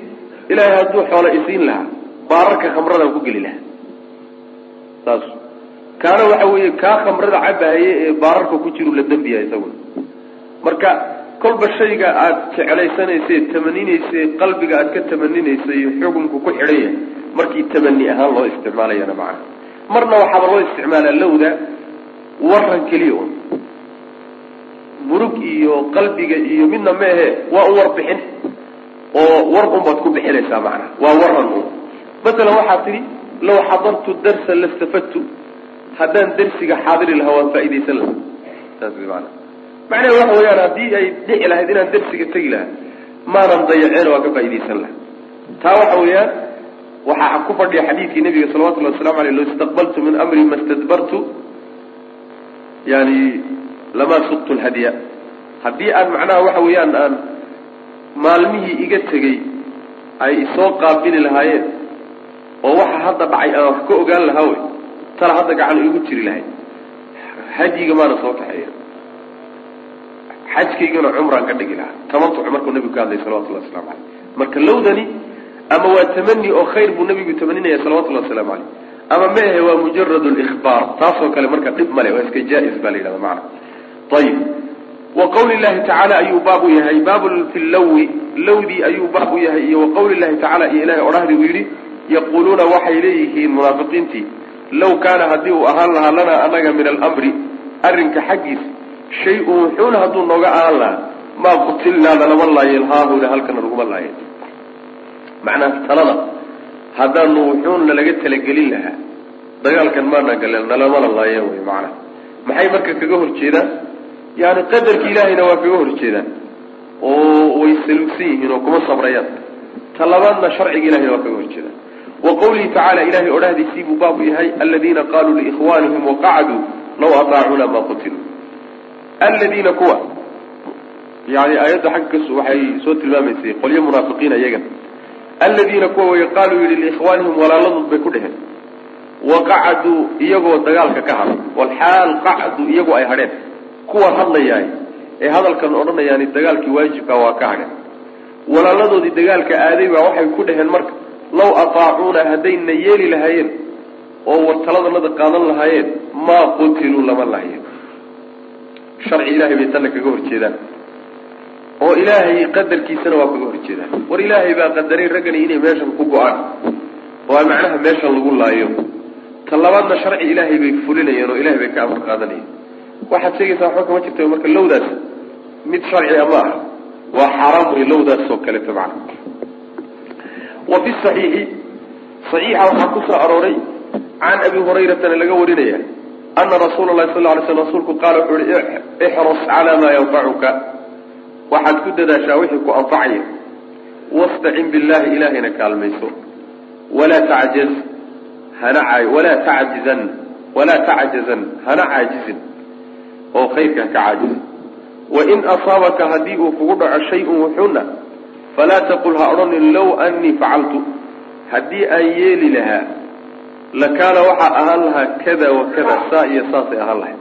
ilaahay hadduu xoolo isiin lahaa baararka khamradaan ku geli lahaa. Saas kaana waxa weeye kaa khamrada cabahaye ee baararka ku jiru la dembiya isaguna marka kolba shayga aada jeclaysanaysa tamaninaysa qalbiga aada ka tamaninaysa iyo xukunku ku xidhan markii tamani ahaan loo isticmaalayana macana marna waxaaba loo isticmaalaa lowda waran keliya un murug iyo qalbiga iyo midna meehe waa u warbixin oo war un baad ku bixinaysaa macana waa waran un masalan waxaad tidhi law xadartu darsa lastafadtu haddaan darsiga xaadiri lahaa waan faaidaysan lahaa. Saas wy maana macnaha waxa weeyaan haddii ay dhici lahayd inaan darsiga tegi lahaa maanan dayaceen waa ka faaidaysan lahaa. Taa waxa weeyaan waxaa ku fadhiya xadiidkii nabiga salawatullahi waslamu aleyh lo istaqbaltu min amri ma stadbartu yani lamaa suqtu lhadya haddii aan macnaha waxa weeyaan aan maalmihii iga tegey ay isoo qaabili lahaayeen oo waxa hadda dhacay aan wax ka ogaan lahaa wey tala hadda gacan igu jiri lahayd. Hadyiga maana soo kaxeeya. Xajkaygana cumraan ka dhigi lahaa. Tamatuc markuu nabigu ka hadlay salawatullahi waslamu aleyh marka lowdani ama waa tamani oo khayr buu nabigu tamaninaya salawatullahi waslamu aleyh ama meahe waa mujarad lihbaar taasoo kale marka dhib male waa iska jaa-is baa la yidhahda macana ayib wa qawli llahi tacaala ayuu baab u yahay baab fi llowi lowdii ayuu baab u yahay iyo wa qawli llahi tacala iyo ilahay odhahdi uu yidhi yaquuluuna waxay leeyihiin munaafiqiintii low kaana haddii uu ahaan lahaa lanaa anaga min almri arrinka xaggiisa shay-un wuxuuna hadduu nooga ahaan lahaa maa qutilnaa nalama laayeen haahuna halkana laguma laayeen. Macnaa talada haddaanu wuxuun nalaga talagelin lahaa dagaalkan maana galeen nalamana laayeen wey macnaa maxay marka kaga horjeedaan yani qadarki ilaahayna waa kaga horjeedaan oo way saluugsan yihiin oo kuma sabrayaan. Talabaadna sharciga ilahayna waa kaga horjeedaan qawlihi tacaala ilahay odhahdiisii buu baabu yahay aladiina qaluu liikhwanihim waqacaduu law ataacuuna ma qutiluu aladiina kuwa yani aayadda xaggas waxay soo tilmaamaysay qolyo munaafiqiin iyaga aladiina kuwa way qaaluu yihi liikhwaanihim walaaladood bay ku dheheen waqacaduu iyagoo dagaalka ka hadhay walxaal qacduu iyagoo ay hadheen. Kuwa hadlayaay ee hadalkan odhanayaani dagaalkii waajibka waa ka hadheen. Walaaladoodii dagaalka aaday baa waxay ku dheheen marka law ataacuuna haddayna yeeli lahaayeen oo wartaladanada qaadan lahaayeen maa qutiluu lama lahayen sharci ilahay bay tanna kaga horjeedaan. Oo ilaahay qadarkiisana waa kaga horjeedaan. War ilaahay baa qadaray raggani inay meeshan ku go'aan. Oo macnaha meeshan lagu laayo. Ta labaadna sharci ilaahay bay fulinayeen oo ilahay bay ka amar qaadanayeen. Waxaad sheegaysaa waxba kama jirta marka lowdaas mid sharciga ma aha waa xaaraam wey lowdaas oo kaleeto macna wa fi saxiixi. Saxiixa waxaa ku soo arooray can abi hurayratana laga warinaya ana rasuula lahi sal lay sl rasuulku qaala wuxuu uhi ixras calaa maa yanfacuka waxaad ku dadaashaa wixii ku anfacaya wastacin billahi ilaahayna kaalmayso. Walaa tacjaz hana walaa tacjizan walaa tacjazan hana caajizin oo khayrka ka caajizin. Wain asaabaka haddii uu kugu dhaco shay-un wuxuuna falaa taqul ha odhanin low annii facaltu haddii aan yeeli lahaa lakaana waxaa ahaan lahaa kada wa kada saa iyo saasay ahaan lahayd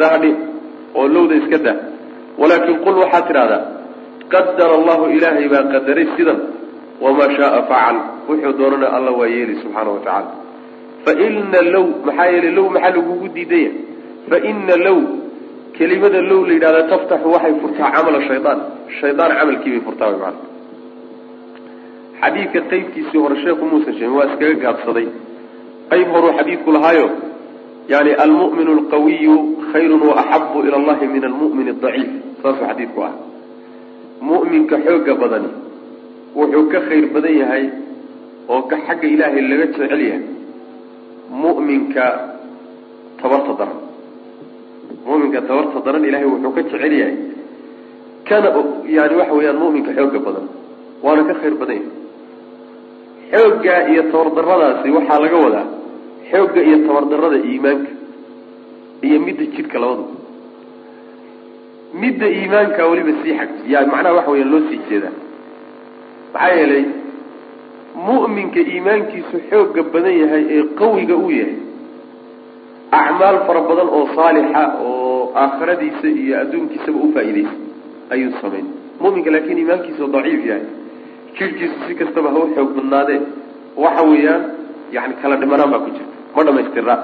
saadhi oo lowda iska daa walaakin qul waxaad tidhahdaa qadara allahu ilaahay baa qadaray sidan wamaa shaaa facal wuxuu doonana alla waa yeeli subxaana wa tacaala faina low maxaa yeelay low maxaa lagugu diidaya faina low kelimada low la yidhahda taftaxu waxay furtaa camala shaydaan shaydaan camalkii bay furtaa way maana xadiidka qaybkiisii hore sheekhu muusan sheegin waa iskaga gaabsaday. Qayb horuu xadiidku lahaayo yani almu'min alqawiyu khayrun waaxabu ila allahi min almu'min adaciif saasuu xadiidku ah. Mu'minka xooga badani wuxuu ka khayr badan yahay oo ka xagga ilaahay laga jecel yahay mu'minka tabarta daran. Mu'minka tabarta daran ilahay wuxuu ka jecel yahay kana yani waxa weeyaan mu'minka xooga badan waana ka khayr badan yahay xoogga iyo tabardaradaasi waxaa laga wadaa xoogga iyo tabardarada iimaanka iyo midda jidhka labadu. Midda iimaanka weliba sii xag ya macnaha waxa weeyaan loo sii jeedaa maxaa yeelay mu'minka iimaankiisu xooga badan yahay ee qawiga uu yahay acmaal fara badan oo saalixa oo aakhiradiisa iyo adduunkiisaba u faa'iidaysa ayuu samayn muminka laakiin iimaankiisa daciif yahay. Jirhkiisu si kastaba ha u xoog badnaadee waxa weeyaan yani kala dhimanaan baa ku jirta. Ma dhamaystirna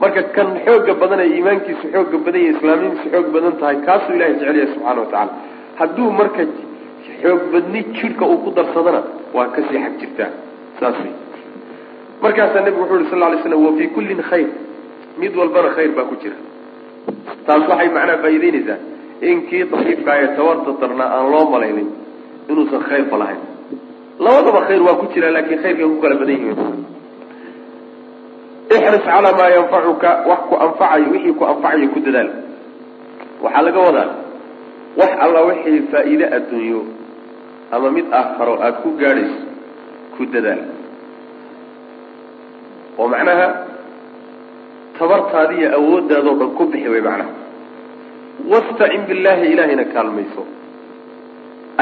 marka kan xooga badan ee iimaankiisu xooga badan yahay islaamnimadiisu xoog badan tahay kaasuu ilahay jecel yahay subxana watacaala hadduu marka xoog badni jidhka uu ku darsadana waa ka sii xag jirtaa saas wey markaasaa nebigu wuxu yhi sal ly slam wa fii kullin khayr. Mid walbana khayr baa ku jira. Taas waxay macnaha faa'iideynaysaa in kii daciifka ee tawarta darnaa aan loo malaynin inuusan khayrba lahayn. Labadaba khayr waa ku jira laakiin khayrkay ku kala badan yihiin. Ixris calaa maa yanfacuka wax ku anfacayo wixii ku anfacayo ku dadaal. Waxaa laga wadaa wax alla wixii faa'iide adduunyo ama mid aakharo aada ku gaadhayso ku dadaal. Oo macnaha tabartaada iyo awooddaadoo dhan ku bixi way macnaha wastacin billaahi ilaahayna kaalmayso.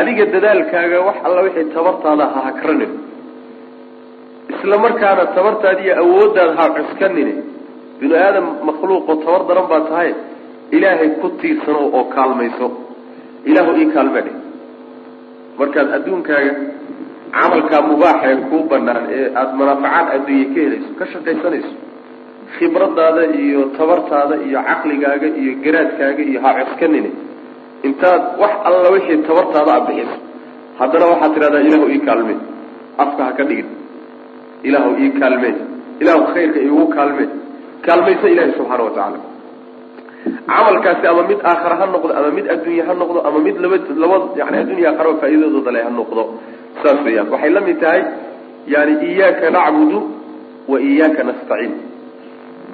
Adiga dadaalkaaga wax alla wixii tabartaada ha hakranin isla markaana tabartaada iyo awooddaada ha cuskanine. Binu aadam makhluuqoo tabar daran baa tahay. Ilaahay ku tiirsano oo kaalmayso. Ilaahu ii kaalme dheh. Markaad adduunkaaga camalkaa mubaaxa ee kuu banaan ee aada manaafacaad adduunye ka helayso ka shaqaysanayso khibradaada iyo tabartaada iyo caqligaaga iyo garaadkaaga iyo ha cuskanine intaad wax alla wixii tabartaada a bixiso haddana waxaad tidhahdaa ilaahu ii kaalme. Afka ha ka dhigin. Ilaahu ii kaalme. Ilaahu khayrka iigu kaalme. Kaalmaysa ilahi subxaana wa tacaala. Camalkaasi ama mid aakhara ha noqdo ama mid adduunye ha noqdo ama mid laba laba yani addunya aakhara faa'iidadooda le ha noqdo saas weeyaan. Waxay la mid tahay yani iyaaka nacbudu wa iyaaka nastaciin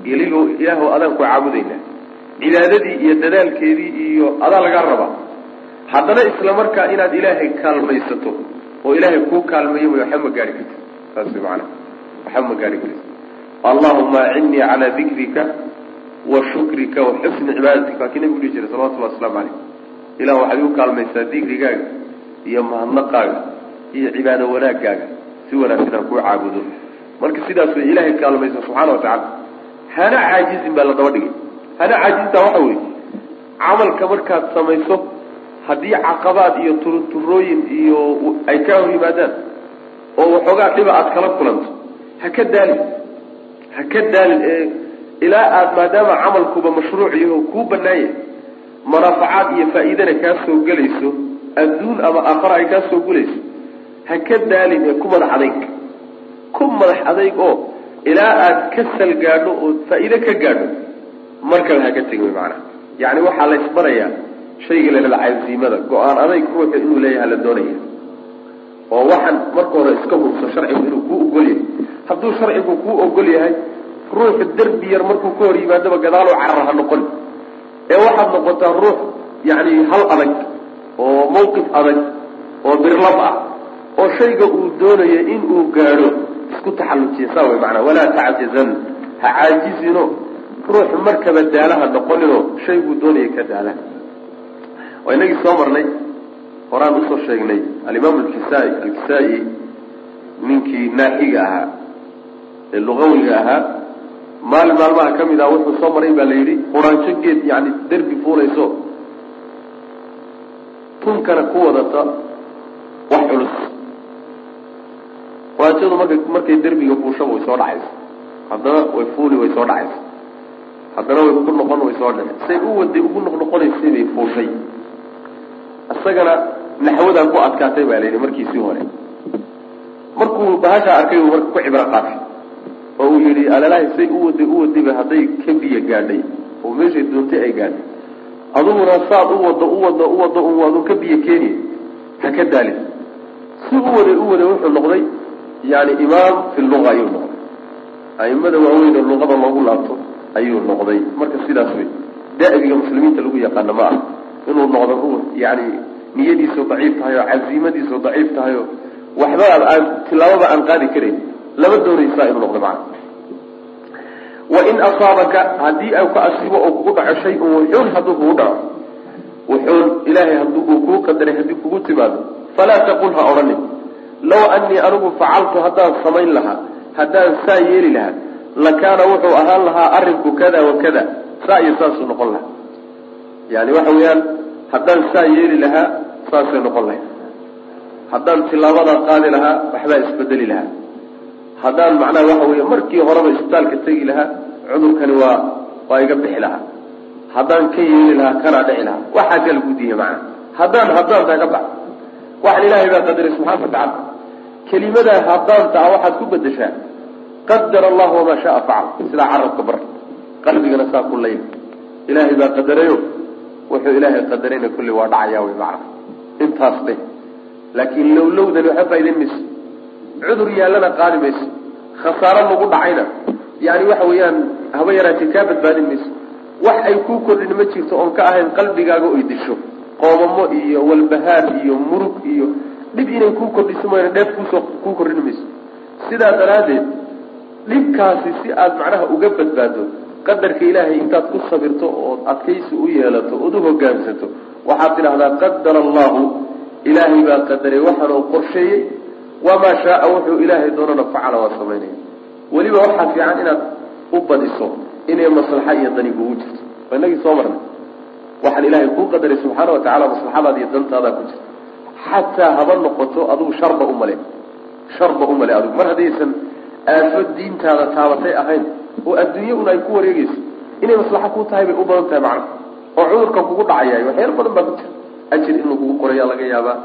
iligo ilaahu adaan ku caabudaynaa cibaadadii iyo dadaalkeedii iyo adaa lagaa rabaa haddana isla markaa inaad ilaahay kaalmaysato oo ilaahay kuu kaalmayo way waxba ma gaari karti saas way maanaa waxba ma gaari karti allahuma acinnii calaa dikrika wa shukrika wa xusni cibaadatika. Waa kii nabigu dhihi jiray salawatullahi waslamu calayh ilah waxaad igu kaalmaysaa dikrigaaga iyo mahadnaqaaga iyo cibaado wanaagaaga si wanaagsan aan kuu caabudo. Marka sidaas way ilaahay kaalmaysa subxaana wa tacaala hana caajizin baa la daba dhigay. Hana caajiztaa waxa weeye. Camalka markaad samayso haddii caqabaad iyo turturooyin iyo ay kaa hor yimaadaan oo waxoogaa dhiba aada kala kulanto ha ka daalin. Ha ka daalin ee ilaa aada maadaama camalkuba mashruuc yaho kuu banaanya manaafacaad iyo faa'iidana kaa soo gelayso adduun ama aakhara ay kaa soo gulayso ha ka daalin ee ku madax adayg ku madax adayg oo ilaa aada ka sal gaadho oo faa'iide ka gaadho markaba ha ka tegin wy macanaa yacni waxaa la ysbarayaa shayga lalala casiimada go'aan adayg ruuxa inuu leeyaha la doonaya. Oo waxaan marka hore iska hubso sharcigu inuu kuu ogol yahay hadduu sharcigu kuu ogol yahay ruuxa derbi yar markuu ka hor yimaadaba gadaaloo carar ha noqon. Ee waxaad noqotaa ruux yacni hal adag oo mawqif adag oo birlab ah oo shayga uu doonayo inuu gaadho isku taxallujiya saa way macanaa walaa tacjizan ha caajizino. Ruux markaba daalaha noqoninoo shayguu doonaya ka daala. Waa inagii soo marnay horaan u soo sheegnay alimaam alkisaa alkisaa-i ninkii naaxiga ahaa ee luqawiga ahaa maalin maalmaha ka mid ah wuxuu soo maray baa la yidhi quraanjo geed yani derbi fuulayso. Tunkana ku wadata wax culus quraanjadu marka markay derbiga fuushaba way soo dhacaysa. Haddana way fuuli way soo dhacaysa. Haddana way ku noqon way soo dhace say u waday ugu noqnoqonaysay fuushay. Isagana naxwadaa ku adkaatay baa la yidhi markiisii hore. Markuu bahashaa arkay uu marka ku cibro qaatay. Oo uu yidhi alalahi say u waday u wadayba hadday ka biyo gaadhay. Oo meeshay doontay ay gaadhay. Aduguna saad u wado u wado u wado un waadu ka biyo keeniy ha ka daalin. Si u waday u waday wuxuu noqday yani imaam fi luga ayuu noqday. Aimada waaweyn oo luqada loogu laabto ayuu noqday. Marka sidaas wey da'biga muslimiinta lagu yaqaano ma ah inuu noqdo yani niyadiisu daciif tahay oo casiimadiisu daciif tahay oo waxba aan tilaababa aan qaadi karayn lama doonaysaa inuu noqdo macana wain asaabaka haddii ay ku asibo oo kugu dhaco shay-un wuxuun hadduu kugu dhaco. Wuxuun ilaahay hadduu uu kuu qadaray haddii kugu timaado falaa taqul ha odhanin law anii anigu facaltu haddaan samayn lahaa haddaan saa yeeli lahaa lakaana wuxuu ahaan lahaa arrinku kada wa kada saa iyo saasuu noqon lahaa. Yani waxa weeyaan haddaan saa yeeli lahaa saasay noqon lahayd. Haddaan tilaabadaa qaadi lahaa waxbaa isbedeli lahaa. Haddaan macnaha waxa weeye markii horeba isbitaalka tegi lahaa cudurkani waa waa iga bixi lahaa. Haddaan ka yeeli lahaa kanaa dhici lahaa. Waxaa kala gudiya macnaha haddaan haddaan taa ka bax. Waxaan ilaahay baa qadaray subxana watacala kelimadaa haddaanta ah waxaad ku bedeshaa qadar allahu wamaa shaaa facal sidaa carabka bar qalbigana saa ku layl ilaahay baa qadarayo wuxuu ilaahay qadarayna kulli waa dhacayaa wy macna. Intaas dheh laakiin lowlowdani waxa faa'idayn mayso cudur yaallana qaadi mayso khasaaro lagu dhacayna. Yani waxa weeyaan haba yaraatee kaa badbaadin mayso wax ay kuu kordhin ma jirto oon ka ahayn qalbigaaga oy disho. Qoomamo iyo walbahaar iyo murug iyo dhib inay kuu kordhiso mooyane dheef kuusoo kuu kordhin mayso. Sidaa daraaddeed dhibkaasi si aada macnaha uga badbaado qadarka ilaahay intaad ku sabirto ood adkaysi u yeelato ood u hogaansato waxaad tidhahdaa qadara allahu ilaahay baa qadaray waxaanuu qorsheeyey wamaa shaaa wuxuu ilaahay doonana facala waa samaynaya weliba waxaa fiican inaad u badiso inay maslaxa iyo dani kugu jirto. Inagii soo marnay. Waxaan ilaahay kuu qadaray subxaana watacala maslaxadaada iyo dantaadaa ku jirta xataa haba noqoto adugu sharba umale sharba umale adigu mar haddaysan aafo diintaada taabatay ahayn oo adduunye un ay ku wareegeyso inay maslaxo ku tahay bay u badan tahay macna. Oo cudurka kugu dhacaya waxyaalo badan baa ku jira. Ajir in lagugu qorayaa laga yaabaa.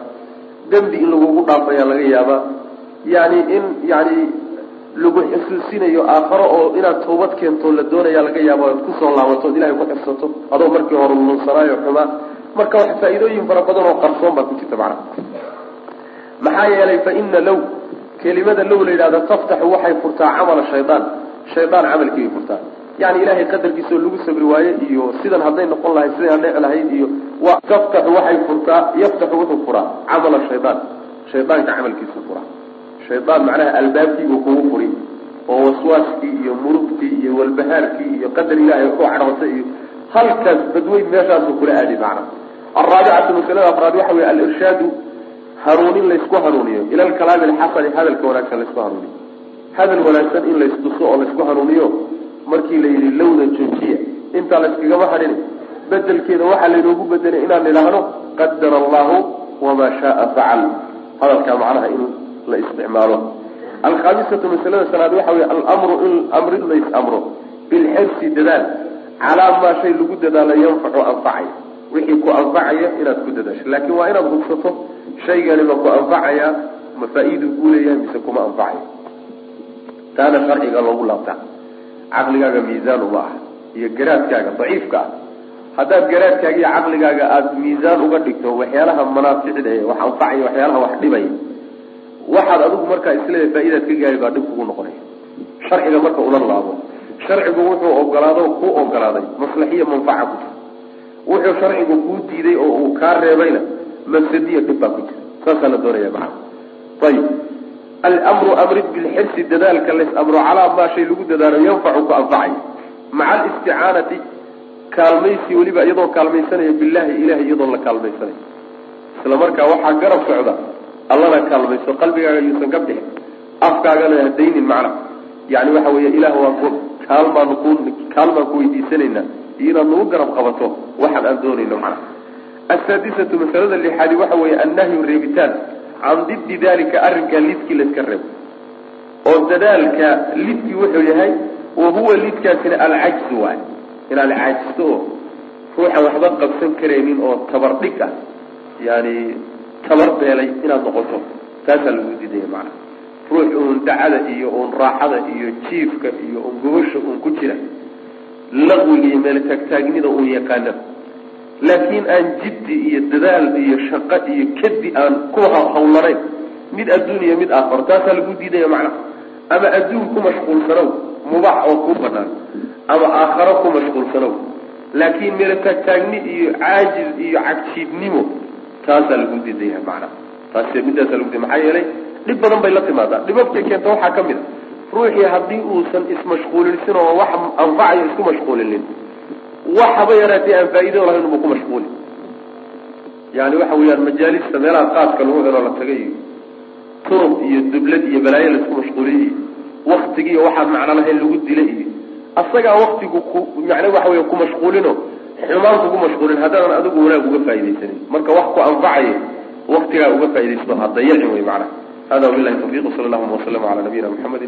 Dembi in lagugu dhaafayaa laga yaabaa. Yani in yani lagu xusuusinayo aakharo oo inaad toobad keento la doonaya laga yaabo ad ku soo laabato ilahay ku xifsato adoo markii hore lunsanaayo xumaa marka wax faa-iidooyin fara badan oo qarsoon baa ku jirta macnaha. Maxaa yeelay fa ina low kelimada low la yidhahdo taftaxu waxay furtaa camala shaydaan. Shaydaan camalkiibay furtaa. Yani ilahay qadarkiisaoo lagu sabri waaye iyo sidan hadday noqon lahayd siday hadheci lahayd iyo wa taftaxu waxay furtaa yaftaxu wuxuu furaa camala shaydaan. Shaydaanka camalkiisuu furaa shaydaan macnaha albaabkiibuu kugu furi oo waswaaskii iyo murugtii iyo walbahaarkii iyo qadar ilahay ku cadhootay iyo halkaas badweyn meeshaasuu kula aadi macna alraabicatu masalada afraad waxa wey alirshaadu hanuunin laysku hanuuniyo ila alkalaami alxasani hadalka wanaagsan laysku hanuuniyo hadal wanaagsan in laysduso oo laysku hanuuniyo markii la yidhi joojiya intaa layskagama hadhin bedelkeeda waxaa laynoogu bedelay inaan idhaahno qadara allahu wamaa shaaa facal hadalkaa macnaha in la isticmaalo alkhaamisatu masalada sanaad waxa wey alamru in amrin lays amro bilxirsi dadaal calaa maa shay lagu dadaalo yanfacu anfacaya wixii ku anfacaya inaad ku dadaasho. Laakin waa inaad hubsato shaygani ma ku anfacaya ma faa-iidu kuu leeyahay mise kuma anfacaya. Taana sharciga loogu laabtaa caqligaaga miisaan uma aha iyo garaadkaaga daciifka ah. Haddaad garaadkaaga iyo caqligaaga aada miisaan uga dhigto waxyaalaha manaaficda ee wax anfacaya waxyaalaha wax dhibaya waxaad adigu markaa isleedahay faa-idaad ka gaari baa dhib kugu noqonaya. Sharciga marka ula laabo sharcigu wuxuu ogolaado kuu ogolaaday maslaxiya manfaca ku jira wuxuu sharcigu kuu diiday oo uu kaa reebayna mafsadiya dhib baa ku jira. Saasaa la doonaya macana ayib almru amrid bilxirsi dadaalka lays amro calaa maa shay lagu dadaalo yanfacu ku anfacay. Maca alisticaanati kaalmaysi weliba iyadoo kaalmaysanaya billahi ilahi iyadoo la kaalmaysanayo isla markaa waxaa garab socda allana kaalmayso qalbigaaga yuusan ka bixin afkaagana hadaynin macna. Yani waxa weeye ilah waa kaalmaanu ku kaalmaan ku weydiisanaynaa iyo inaad nagu garab qabato waxaan aan doonayno macna asaadisatu masalada lixaadi waxa weeye annahyu reebitaan. Can diddi dalika arrinkaa lidkii layska reebo oo dadaalka lidkii wuxuu yahay wa huwa lidkaasina alcajzu waay. Inaad caajisto oo ruuxan waxba qabsan karaynin oo tabar dhig ah. Yani tabar beelay inaad noqoto. Taasaa lagu diidaya macana ruux uun dacada iyo uun raaxada iyo jiifka iyo uun gobasha uun ku jira laqwiga iyo meel taagtaagnida uun yaqaana laakiin aan jiddi iyo dadaal iyo shaqo iyo kadi aan ku hawlanayn mid adduun iyo mid aakharo taasaa lagu diidaya macnaha ama adduun ku mashquulsanow mubax oo kuu banaan. Ama aakharo ku mashquulsanow. Laakiin meel taagtaagni iyo caajiz iyo cagjiidnimo taasaa lagu diidaya macnaha taas midaasaa lagu diiday. Maxaa yeelay dhib badan bay la timaadaa. Dhibabkay keenta waxaa ka mid a ruuxii haddii uusan ismashquulinsin oo wax anfacayo isku mashquulinin wax haba yaraatee aan faa'iido lahayn uba ku mashquuli yani waxa weeyaan majaalista meelaha qaadka lagu helo la tagay iyo turub iyo dublad iyo balaayo la isku mashquuliye iyo waktigiiyo waxaan macno lahayn lagu dila iyo asagaa waktigu ku macne waxa weya ku mashquulino xumaan kugu mashquulin haddaadan adigu wanaag uga faaidaysanin marka wax ku anfacayo waktigaa uga faaidaysto ha dayacin wey macana hada wabilahi tawfiq sala allahuma waslama cala nabiyina muxamedi